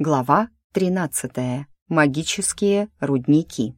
Глава 13. Магические рудники.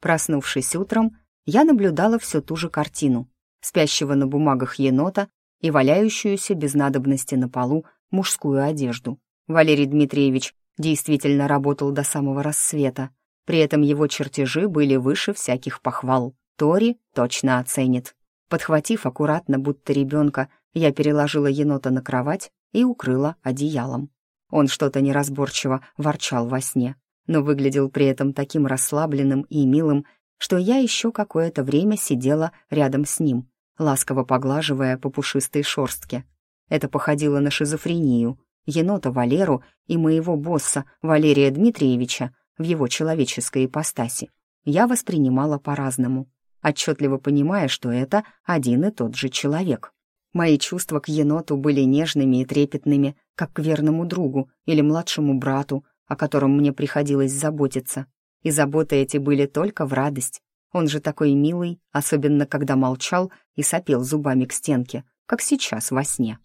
Проснувшись утром, я наблюдала всю ту же картину. Спящего на бумагах енота и валяющуюся без надобности на полу мужскую одежду. Валерий Дмитриевич действительно работал до самого рассвета. При этом его чертежи были выше всяких похвал. Тори точно оценит. Подхватив аккуратно, будто ребенка, я переложила енота на кровать и укрыла одеялом. Он что-то неразборчиво ворчал во сне, но выглядел при этом таким расслабленным и милым, что я еще какое-то время сидела рядом с ним, ласково поглаживая по пушистой шорстке. Это походило на шизофрению. Енота Валеру и моего босса Валерия Дмитриевича в его человеческой ипостаси я воспринимала по-разному, отчетливо понимая, что это один и тот же человек. Мои чувства к еноту были нежными и трепетными, как к верному другу или младшему брату, о котором мне приходилось заботиться. И заботы эти были только в радость. Он же такой милый, особенно когда молчал и сопел зубами к стенке, как сейчас во сне.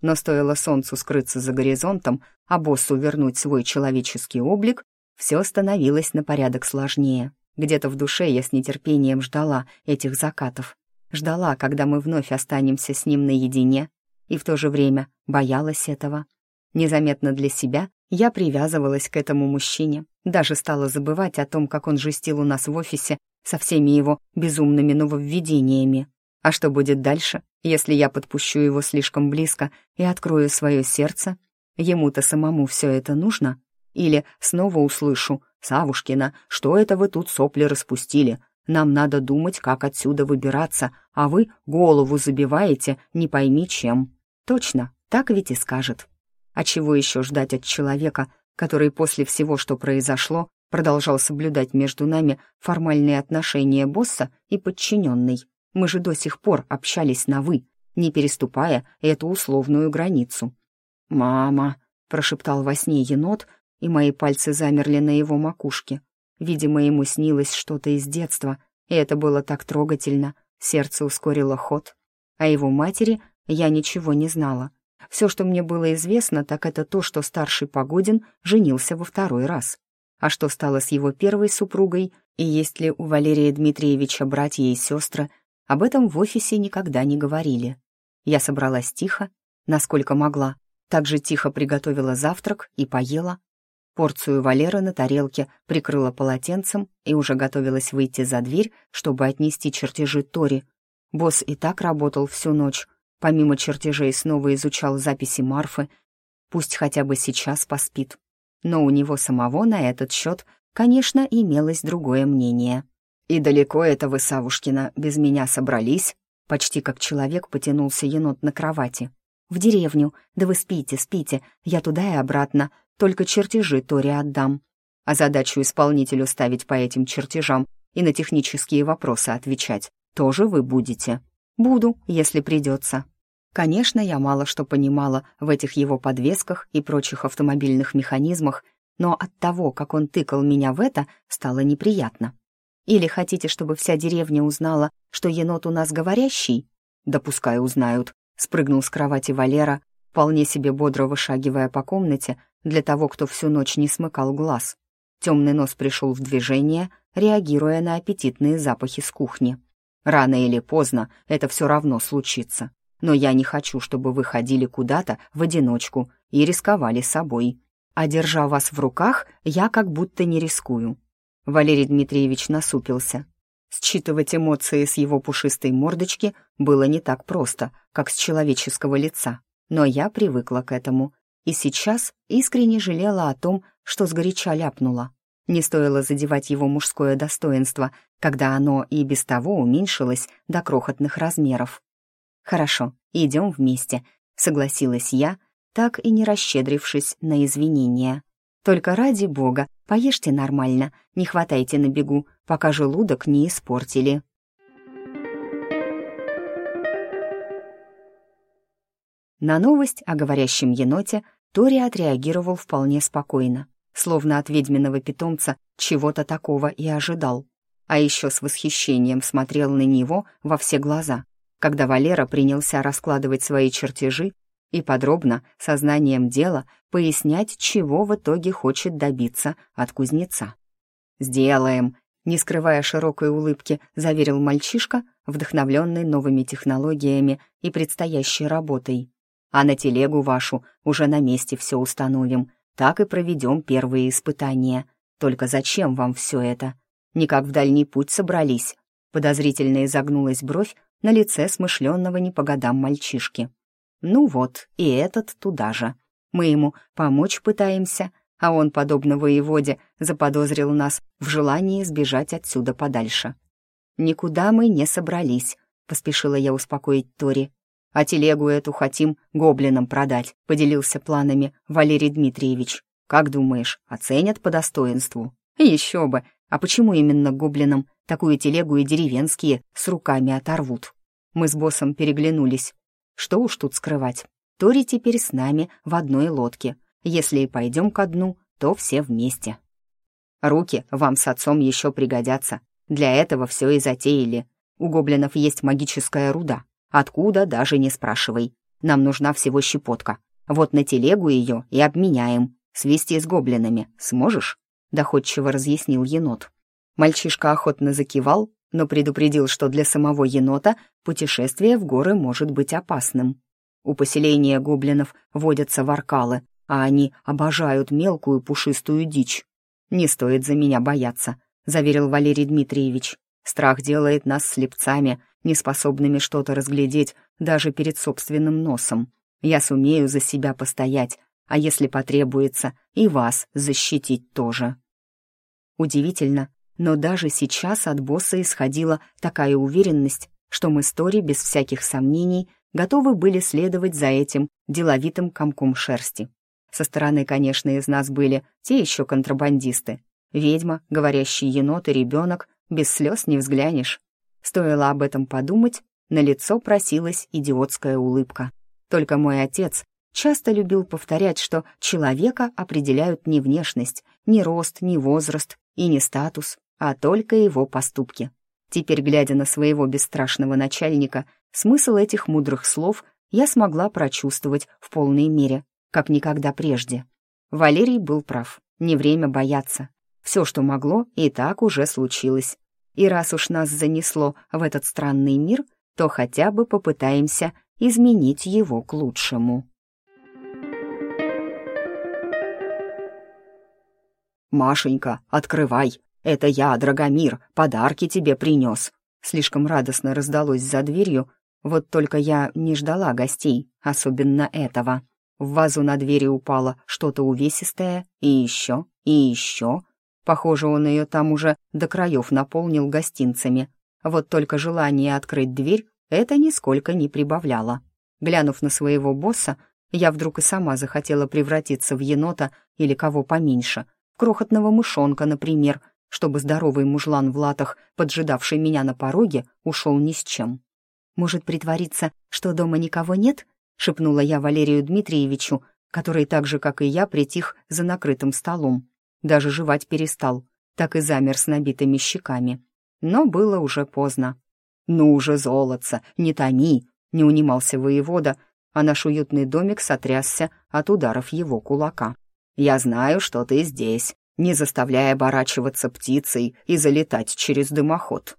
Но стоило солнцу скрыться за горизонтом, а боссу вернуть свой человеческий облик, все становилось на порядок сложнее. Где-то в душе я с нетерпением ждала этих закатов, ждала, когда мы вновь останемся с ним наедине, и в то же время боялась этого. Незаметно для себя я привязывалась к этому мужчине, даже стала забывать о том, как он жестил у нас в офисе со всеми его безумными нововведениями. А что будет дальше, если я подпущу его слишком близко и открою свое сердце? Ему-то самому все это нужно? Или снова услышу «Савушкина, что это вы тут сопли распустили? Нам надо думать, как отсюда выбираться, а вы голову забиваете, не пойми чем. Точно, так ведь и скажет. А чего еще ждать от человека, который после всего, что произошло, продолжал соблюдать между нами формальные отношения босса и подчиненной? Мы же до сих пор общались на «вы», не переступая эту условную границу. «Мама», — прошептал во сне енот, и мои пальцы замерли на его макушке. Видимо, ему снилось что-то из детства, и это было так трогательно, сердце ускорило ход. О его матери я ничего не знала. Все, что мне было известно, так это то, что старший Погодин женился во второй раз. А что стало с его первой супругой, и есть ли у Валерия Дмитриевича братья и сестры, об этом в офисе никогда не говорили. Я собралась тихо, насколько могла, также тихо приготовила завтрак и поела, Порцию Валера на тарелке прикрыла полотенцем и уже готовилась выйти за дверь, чтобы отнести чертежи Тори. Босс и так работал всю ночь. Помимо чертежей снова изучал записи Марфы. Пусть хотя бы сейчас поспит. Но у него самого на этот счет, конечно, имелось другое мнение. «И далеко это вы, Савушкина, без меня собрались?» Почти как человек потянулся енот на кровати. «В деревню. Да вы спите, спите. Я туда и обратно. Только чертежи Тори отдам. А задачу исполнителю ставить по этим чертежам и на технические вопросы отвечать тоже вы будете. Буду, если придется. Конечно, я мало что понимала в этих его подвесках и прочих автомобильных механизмах, но от того, как он тыкал меня в это, стало неприятно. Или хотите, чтобы вся деревня узнала, что енот у нас говорящий? Да узнают. Спрыгнул с кровати Валера, вполне себе бодро вышагивая по комнате для того, кто всю ночь не смыкал глаз. Темный нос пришел в движение, реагируя на аппетитные запахи с кухни. Рано или поздно это все равно случится. Но я не хочу, чтобы вы ходили куда-то в одиночку и рисковали собой. А держа вас в руках, я как будто не рискую. Валерий Дмитриевич насупился. Считывать эмоции с его пушистой мордочки было не так просто, как с человеческого лица. Но я привыкла к этому и сейчас искренне жалела о том, что сгоряча ляпнула. Не стоило задевать его мужское достоинство, когда оно и без того уменьшилось до крохотных размеров. «Хорошо, идем вместе», — согласилась я, так и не расщедрившись на извинения. «Только ради бога, поешьте нормально, не хватайте на бегу, пока желудок не испортили». На новость о говорящем еноте Тори отреагировал вполне спокойно, словно от ведьминого питомца чего-то такого и ожидал. А еще с восхищением смотрел на него во все глаза. Когда Валера принялся раскладывать свои чертежи, и подробно, сознанием дела, пояснять, чего в итоге хочет добиться от кузнеца. «Сделаем», — не скрывая широкой улыбки, заверил мальчишка, вдохновленный новыми технологиями и предстоящей работой. «А на телегу вашу уже на месте все установим, так и проведем первые испытания. Только зачем вам все это? Никак в дальний путь собрались». Подозрительно изогнулась бровь на лице смышленного не по годам мальчишки. «Ну вот, и этот туда же. Мы ему помочь пытаемся, а он, подобно воеводе, заподозрил нас в желании сбежать отсюда подальше. «Никуда мы не собрались», — поспешила я успокоить Тори. «А телегу эту хотим гоблинам продать», — поделился планами Валерий Дмитриевич. «Как думаешь, оценят по достоинству?» «Еще бы! А почему именно гоблинам? Такую телегу и деревенские с руками оторвут». Мы с боссом переглянулись. Что уж тут скрывать. Тори теперь с нами в одной лодке. Если и пойдем ко дну, то все вместе. Руки вам с отцом еще пригодятся. Для этого все и затеяли. У гоблинов есть магическая руда. Откуда, даже не спрашивай. Нам нужна всего щепотка. Вот на телегу ее и обменяем. Свести с гоблинами сможешь?» Доходчиво разъяснил енот. Мальчишка охотно закивал, но предупредил, что для самого енота путешествие в горы может быть опасным. У поселения гоблинов водятся варкалы, а они обожают мелкую пушистую дичь. «Не стоит за меня бояться», — заверил Валерий Дмитриевич. «Страх делает нас слепцами, неспособными что-то разглядеть даже перед собственным носом. Я сумею за себя постоять, а если потребуется, и вас защитить тоже». Удивительно, но даже сейчас от босса исходила такая уверенность, что мы с Тори без всяких сомнений готовы были следовать за этим деловитым комком шерсти. Со стороны, конечно, из нас были те еще контрабандисты. Ведьма, говорящий енот и ребенок, без слез не взглянешь. Стоило об этом подумать, на лицо просилась идиотская улыбка. Только мой отец часто любил повторять, что человека определяют не внешность, не рост, не возраст и не статус, а только его поступки. Теперь, глядя на своего бесстрашного начальника, смысл этих мудрых слов я смогла прочувствовать в полной мере как никогда прежде. Валерий был прав, не время бояться. Все, что могло, и так уже случилось. И раз уж нас занесло в этот странный мир, то хотя бы попытаемся изменить его к лучшему. «Машенька, открывай! Это я, Драгомир, подарки тебе принес!» Слишком радостно раздалось за дверью, вот только я не ждала гостей, особенно этого. В вазу на двери упало что-то увесистое, и еще, и еще. Похоже, он ее там уже до краев наполнил гостинцами. Вот только желание открыть дверь это нисколько не прибавляло. Глянув на своего босса, я вдруг и сама захотела превратиться в енота или кого поменьше, в крохотного мышонка, например, чтобы здоровый мужлан в латах, поджидавший меня на пороге, ушел ни с чем. Может притвориться, что дома никого нет? шепнула я Валерию Дмитриевичу, который так же, как и я, притих за накрытым столом. Даже жевать перестал, так и замер с набитыми щеками. Но было уже поздно. «Ну уже, золотца, не томи!» — не унимался воевода, а наш уютный домик сотрясся от ударов его кулака. «Я знаю, что ты здесь, не заставляя оборачиваться птицей и залетать через дымоход».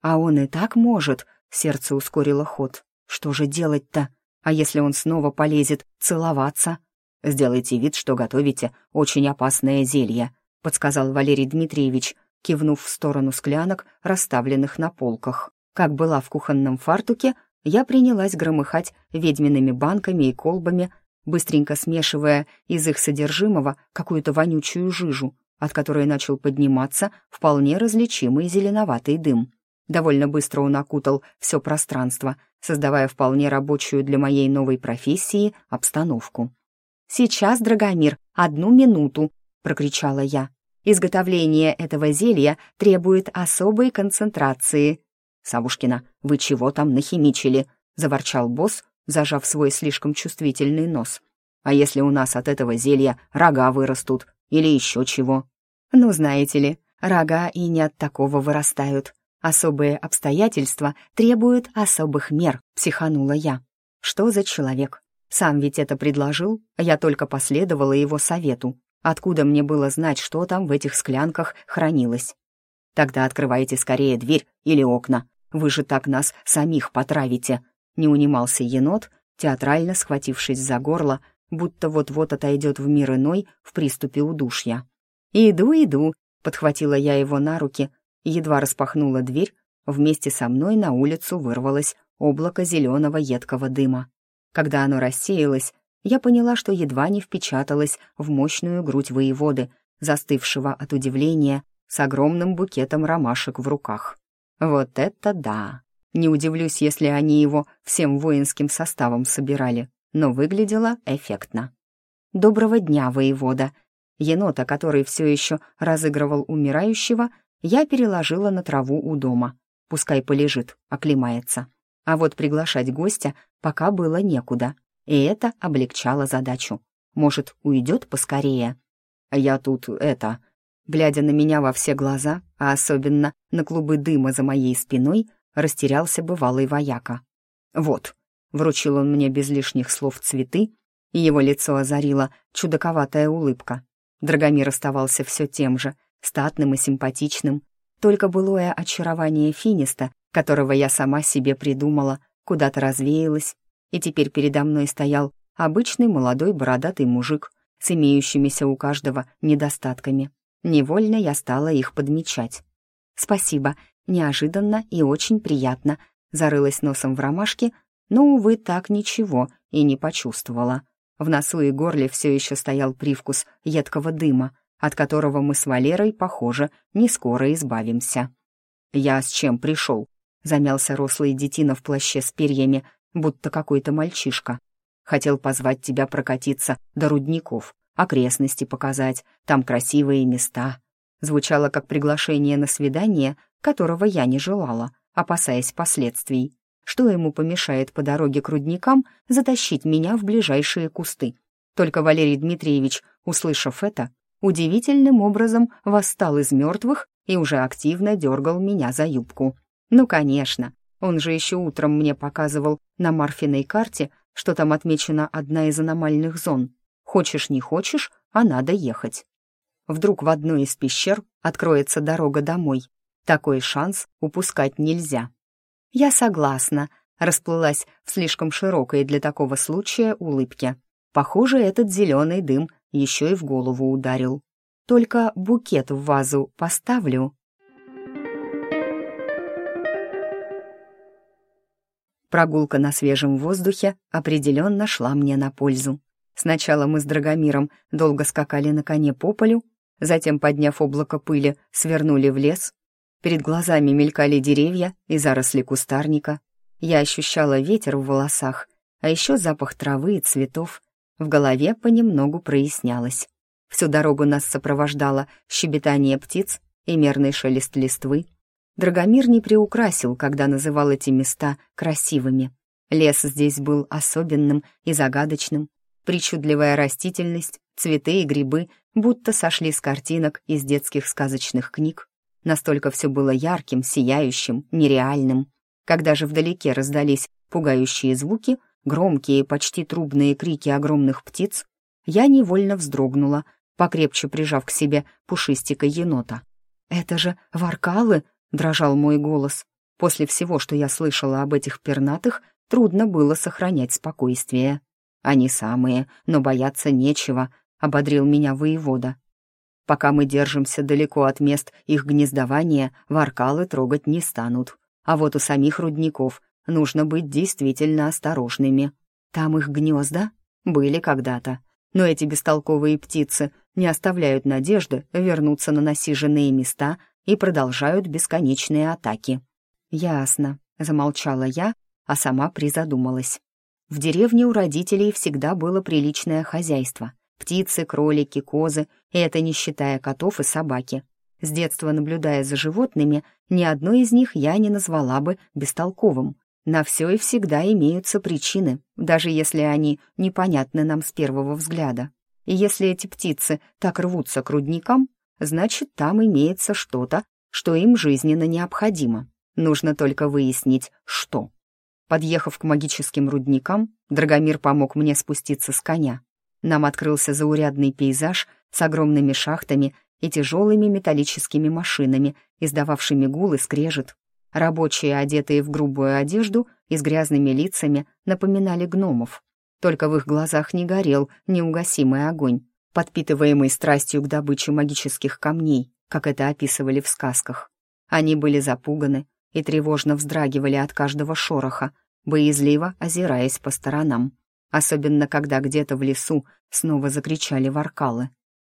«А он и так может», — сердце ускорило ход. «Что же делать-то?» А если он снова полезет целоваться? Сделайте вид, что готовите очень опасное зелье, подсказал Валерий Дмитриевич, кивнув в сторону склянок, расставленных на полках. Как была в кухонном фартуке, я принялась громыхать ведьмиными банками и колбами, быстренько смешивая из их содержимого какую-то вонючую жижу, от которой начал подниматься вполне различимый зеленоватый дым. Довольно быстро он окутал все пространство, создавая вполне рабочую для моей новой профессии обстановку. «Сейчас, Драгомир, одну минуту!» — прокричала я. «Изготовление этого зелья требует особой концентрации». «Савушкина, вы чего там нахимичили?» — заворчал босс, зажав свой слишком чувствительный нос. «А если у нас от этого зелья рога вырастут или еще чего?» «Ну, знаете ли, рога и не от такого вырастают», Особые обстоятельства требуют особых мер, психанула я. Что за человек? Сам ведь это предложил, я только последовала его совету. Откуда мне было знать, что там в этих склянках хранилось? Тогда открывайте скорее дверь или окна. Вы же так нас самих потравите. Не унимался енот, театрально схватившись за горло, будто вот-вот отойдет в мир иной в приступе удушья. «Иду, иду», — подхватила я его на руки, едва распахнула дверь, вместе со мной на улицу вырвалось облако зеленого едкого дыма. Когда оно рассеялось, я поняла, что едва не впечаталась в мощную грудь воеводы, застывшего от удивления с огромным букетом ромашек в руках. Вот это да! Не удивлюсь, если они его всем воинским составом собирали, но выглядело эффектно. «Доброго дня, воевода!» Енота, который все еще разыгрывал умирающего, я переложила на траву у дома. Пускай полежит, оклемается. А вот приглашать гостя пока было некуда, и это облегчало задачу. Может, уйдет поскорее? Я тут это... Глядя на меня во все глаза, а особенно на клубы дыма за моей спиной, растерялся бывалый вояка. «Вот», — вручил он мне без лишних слов цветы, и его лицо озарила чудаковатая улыбка. Драгомир оставался все тем же, статным и симпатичным, только былое очарование финиста, которого я сама себе придумала, куда-то развеялось, и теперь передо мной стоял обычный молодой бородатый мужик с имеющимися у каждого недостатками. Невольно я стала их подмечать. «Спасибо, неожиданно и очень приятно», зарылась носом в ромашке, но, увы, так ничего и не почувствовала. В носу и горле все еще стоял привкус едкого дыма, от которого мы с Валерой, похоже, не скоро избавимся. «Я с чем пришел?» — замялся рослый детина в плаще с перьями, будто какой-то мальчишка. «Хотел позвать тебя прокатиться до рудников, окрестности показать, там красивые места». Звучало как приглашение на свидание, которого я не желала, опасаясь последствий. Что ему помешает по дороге к рудникам затащить меня в ближайшие кусты? Только Валерий Дмитриевич, услышав это, удивительным образом восстал из мертвых и уже активно дергал меня за юбку. Ну, конечно, он же еще утром мне показывал на Марфиной карте, что там отмечена одна из аномальных зон. Хочешь, не хочешь, а надо ехать. Вдруг в одной из пещер откроется дорога домой. Такой шанс упускать нельзя. Я согласна, расплылась в слишком широкой для такого случая улыбке. Похоже, этот зеленый дым еще и в голову ударил. Только букет в вазу поставлю. Прогулка на свежем воздухе определенно шла мне на пользу. Сначала мы с Драгомиром долго скакали на коне по полю, затем, подняв облако пыли, свернули в лес. Перед глазами мелькали деревья и заросли кустарника. Я ощущала ветер в волосах, а еще запах травы и цветов. В голове понемногу прояснялось. Всю дорогу нас сопровождало щебетание птиц и мерный шелест листвы. Драгомир не приукрасил, когда называл эти места красивыми. Лес здесь был особенным и загадочным. Причудливая растительность, цветы и грибы будто сошли с картинок из детских сказочных книг. Настолько все было ярким, сияющим, нереальным. Когда же вдалеке раздались пугающие звуки — громкие, почти трубные крики огромных птиц, я невольно вздрогнула, покрепче прижав к себе пушистика енота. «Это же варкалы!» — дрожал мой голос. После всего, что я слышала об этих пернатых, трудно было сохранять спокойствие. «Они самые, но бояться нечего», — ободрил меня воевода. «Пока мы держимся далеко от мест их гнездования, варкалы трогать не станут. А вот у самих рудников нужно быть действительно осторожными. Там их гнезда были когда-то, но эти бестолковые птицы не оставляют надежды вернуться на насиженные места и продолжают бесконечные атаки. «Ясно», — замолчала я, а сама призадумалась. В деревне у родителей всегда было приличное хозяйство. Птицы, кролики, козы, и это не считая котов и собаки. С детства наблюдая за животными, ни одной из них я не назвала бы бестолковым. На все и всегда имеются причины, даже если они непонятны нам с первого взгляда. И если эти птицы так рвутся к рудникам, значит, там имеется что-то, что им жизненно необходимо. Нужно только выяснить, что. Подъехав к магическим рудникам, Драгомир помог мне спуститься с коня. Нам открылся заурядный пейзаж с огромными шахтами и тяжелыми металлическими машинами, издававшими гул и скрежет. Рабочие, одетые в грубую одежду и с грязными лицами, напоминали гномов. Только в их глазах не горел неугасимый огонь, подпитываемый страстью к добыче магических камней, как это описывали в сказках. Они были запуганы и тревожно вздрагивали от каждого шороха, боязливо озираясь по сторонам, особенно когда где-то в лесу снова закричали воркалы.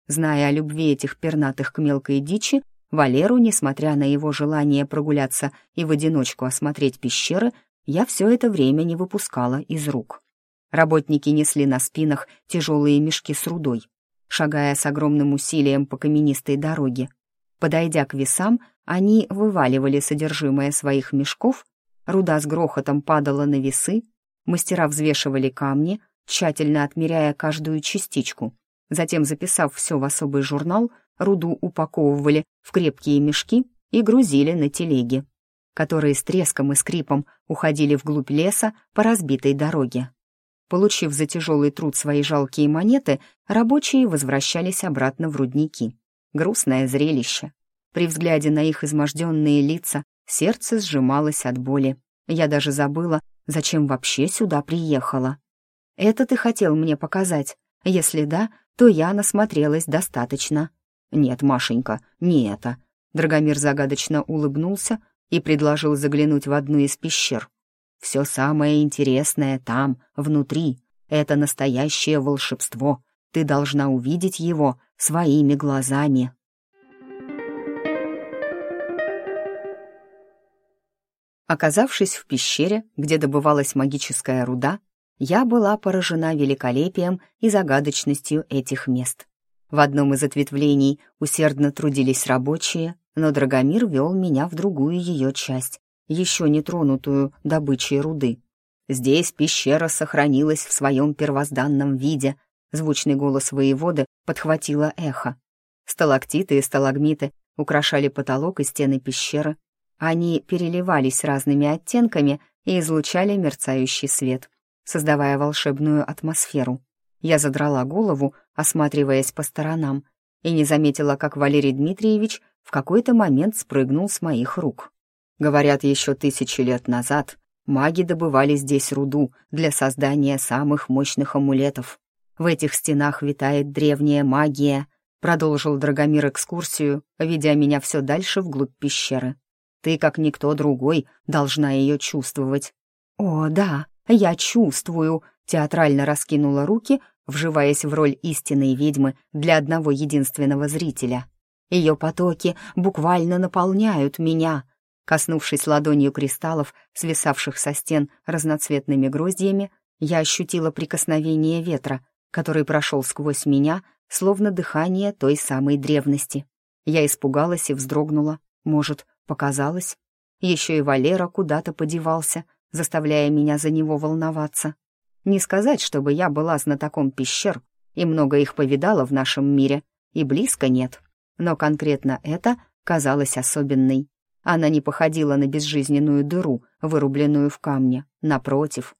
Зная о любви этих пернатых к мелкой дичи, Валеру, несмотря на его желание прогуляться и в одиночку осмотреть пещеры, я все это время не выпускала из рук. Работники несли на спинах тяжелые мешки с рудой, шагая с огромным усилием по каменистой дороге. Подойдя к весам, они вываливали содержимое своих мешков, руда с грохотом падала на весы, мастера взвешивали камни, тщательно отмеряя каждую частичку. Затем, записав все в особый журнал, руду упаковывали в крепкие мешки и грузили на телеги, которые с треском и скрипом уходили вглубь леса по разбитой дороге. Получив за тяжелый труд свои жалкие монеты, рабочие возвращались обратно в рудники. Грустное зрелище. При взгляде на их изможденные лица сердце сжималось от боли. Я даже забыла, зачем вообще сюда приехала. «Это ты хотел мне показать? Если да, то я насмотрелась достаточно». «Нет, Машенька, не это». Драгомир загадочно улыбнулся и предложил заглянуть в одну из пещер. «Все самое интересное там, внутри. Это настоящее волшебство. Ты должна увидеть его своими глазами». Оказавшись в пещере, где добывалась магическая руда, я была поражена великолепием и загадочностью этих мест. В одном из ответвлений усердно трудились рабочие, но Драгомир вел меня в другую ее часть, еще не тронутую добычей руды. Здесь пещера сохранилась в своем первозданном виде. Звучный голос воеводы подхватило эхо. Сталактиты и сталагмиты украшали потолок и стены пещеры, они переливались разными оттенками и излучали мерцающий свет, создавая волшебную атмосферу. Я задрала голову, осматриваясь по сторонам, и не заметила, как Валерий Дмитриевич в какой-то момент спрыгнул с моих рук. Говорят, еще тысячи лет назад маги добывали здесь руду для создания самых мощных амулетов. В этих стенах витает древняя магия, продолжил Драгомир экскурсию, ведя меня все дальше вглубь пещеры. Ты, как никто другой, должна ее чувствовать». «О, да, я чувствую», — театрально раскинула руки, вживаясь в роль истинной ведьмы для одного единственного зрителя. Ее потоки буквально наполняют меня. Коснувшись ладонью кристаллов, свисавших со стен разноцветными гроздьями, я ощутила прикосновение ветра, который прошел сквозь меня, словно дыхание той самой древности. Я испугалась и вздрогнула. Может, Показалось. Еще и Валера куда-то подевался, заставляя меня за него волноваться. Не сказать, чтобы я была знатоком пещер и много их повидала в нашем мире, и близко нет. Но конкретно это казалось особенной. Она не походила на безжизненную дыру, вырубленную в камне. Напротив,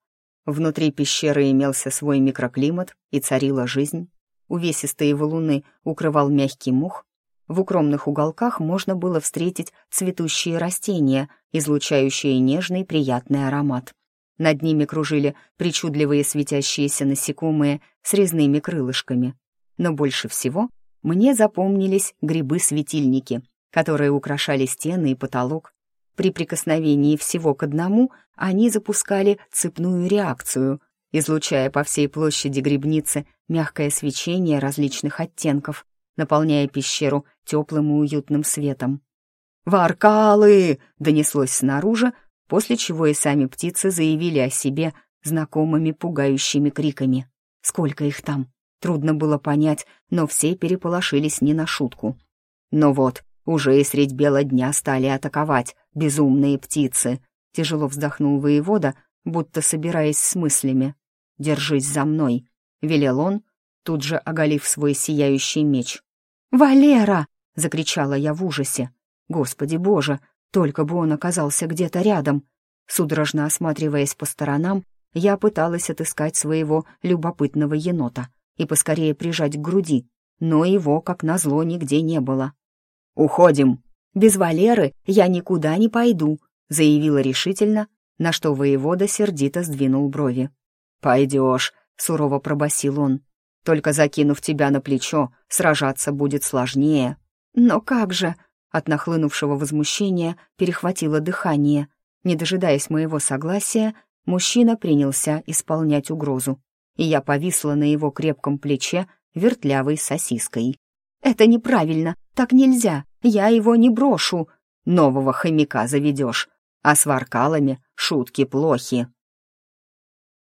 внутри пещеры имелся свой микроклимат и царила жизнь. Увесистые валуны укрывал мягкий мух, в укромных уголках можно было встретить цветущие растения, излучающие нежный приятный аромат. Над ними кружили причудливые светящиеся насекомые с резными крылышками. Но больше всего мне запомнились грибы-светильники, которые украшали стены и потолок. При прикосновении всего к одному они запускали цепную реакцию, излучая по всей площади грибницы мягкое свечение различных оттенков наполняя пещеру теплым и уютным светом. «Варкалы!» — донеслось снаружи, после чего и сами птицы заявили о себе знакомыми пугающими криками. Сколько их там? Трудно было понять, но все переполошились не на шутку. Но вот, уже и средь бела дня стали атаковать безумные птицы. Тяжело вздохнул воевода, будто собираясь с мыслями. «Держись за мной», — велел он, тут же оголив свой сияющий меч. «Валера!» — закричала я в ужасе. «Господи боже, только бы он оказался где-то рядом!» Судорожно осматриваясь по сторонам, я пыталась отыскать своего любопытного енота и поскорее прижать к груди, но его, как назло, нигде не было. «Уходим!» «Без Валеры я никуда не пойду», — заявила решительно, на что воевода сердито сдвинул брови. «Пойдешь», — сурово пробасил он. «Только закинув тебя на плечо, сражаться будет сложнее». «Но как же?» — от нахлынувшего возмущения перехватило дыхание. Не дожидаясь моего согласия, мужчина принялся исполнять угрозу, и я повисла на его крепком плече вертлявой сосиской. «Это неправильно, так нельзя, я его не брошу. Нового хомяка заведешь, а с варкалами шутки плохи».